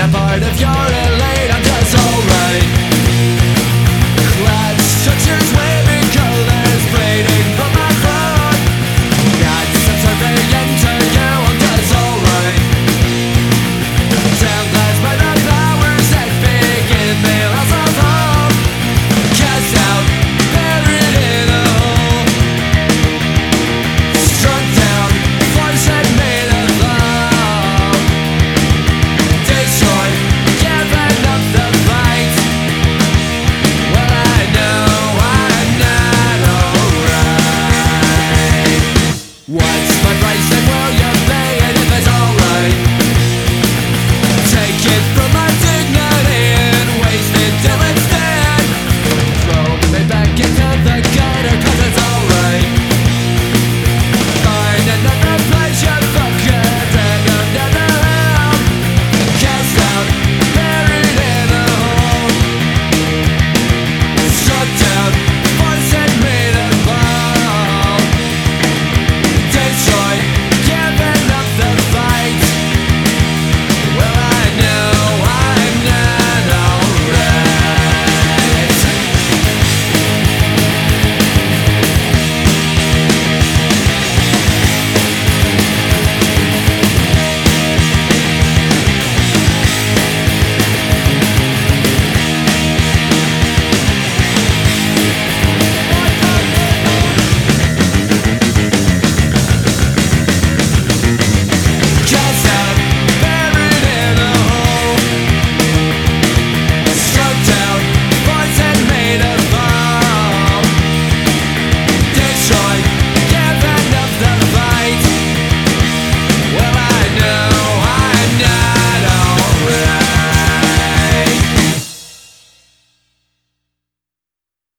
a part of your I said, well, you're there.